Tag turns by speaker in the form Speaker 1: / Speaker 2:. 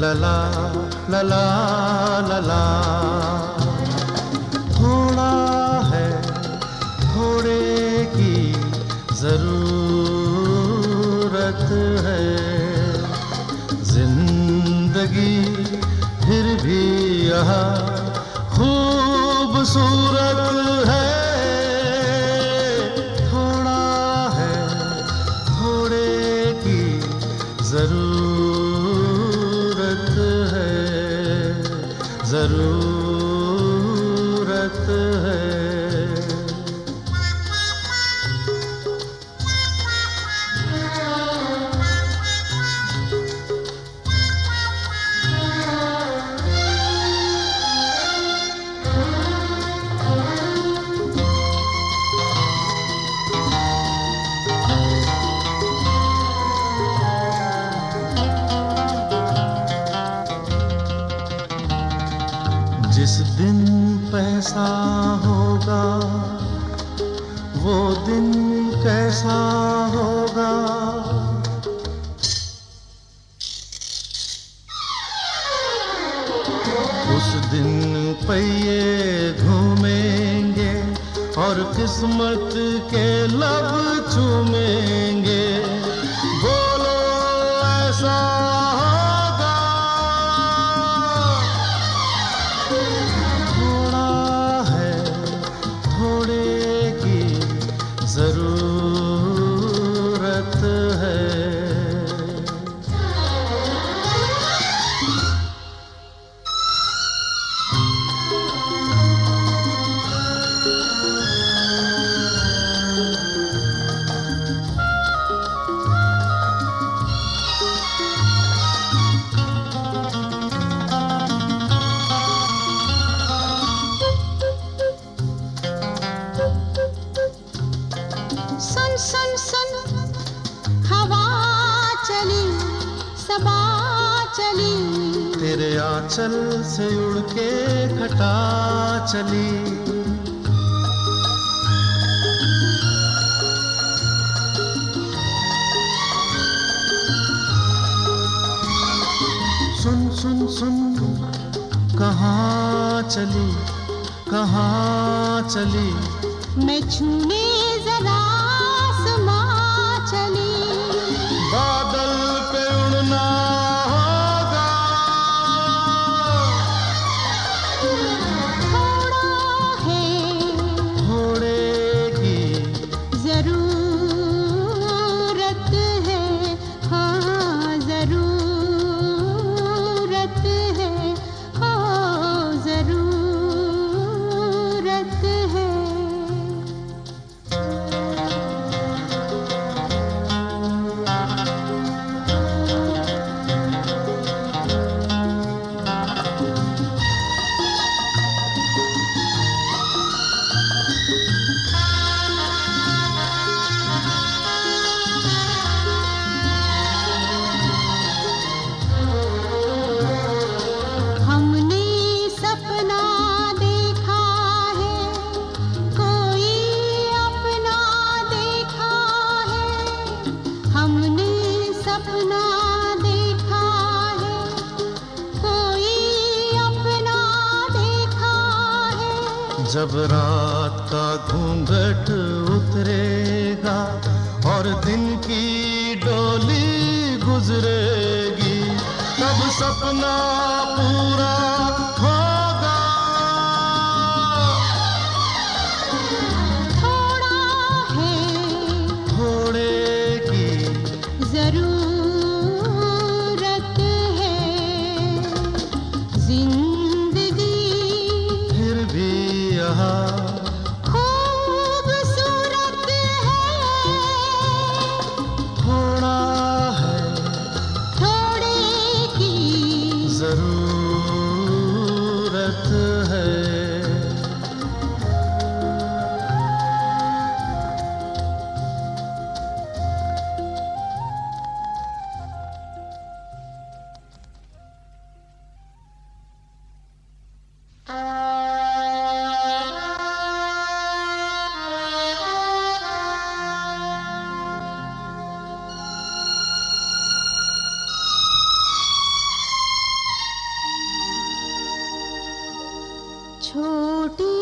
Speaker 1: लला लला लला थोड़ा है, थोड़े की ज़रूरत है। ज़िंदगी फिर भी यहाँ खूबसूरत है। थोड़े की ज़रूरत वो दिन कैसा होगा? उस दिन पहिए घूमेंगे और किस्मत के लब चूमेंगे तेरे आंचल से उड़ के घटा चली। सुन सुन सुन, कहाँ चली कहाँ चली?
Speaker 2: मैं छूने जरा
Speaker 1: जब रात का घूंघट उतरेगा और दिन की डोली गुजरेगी तब सपना यहाँ छोटी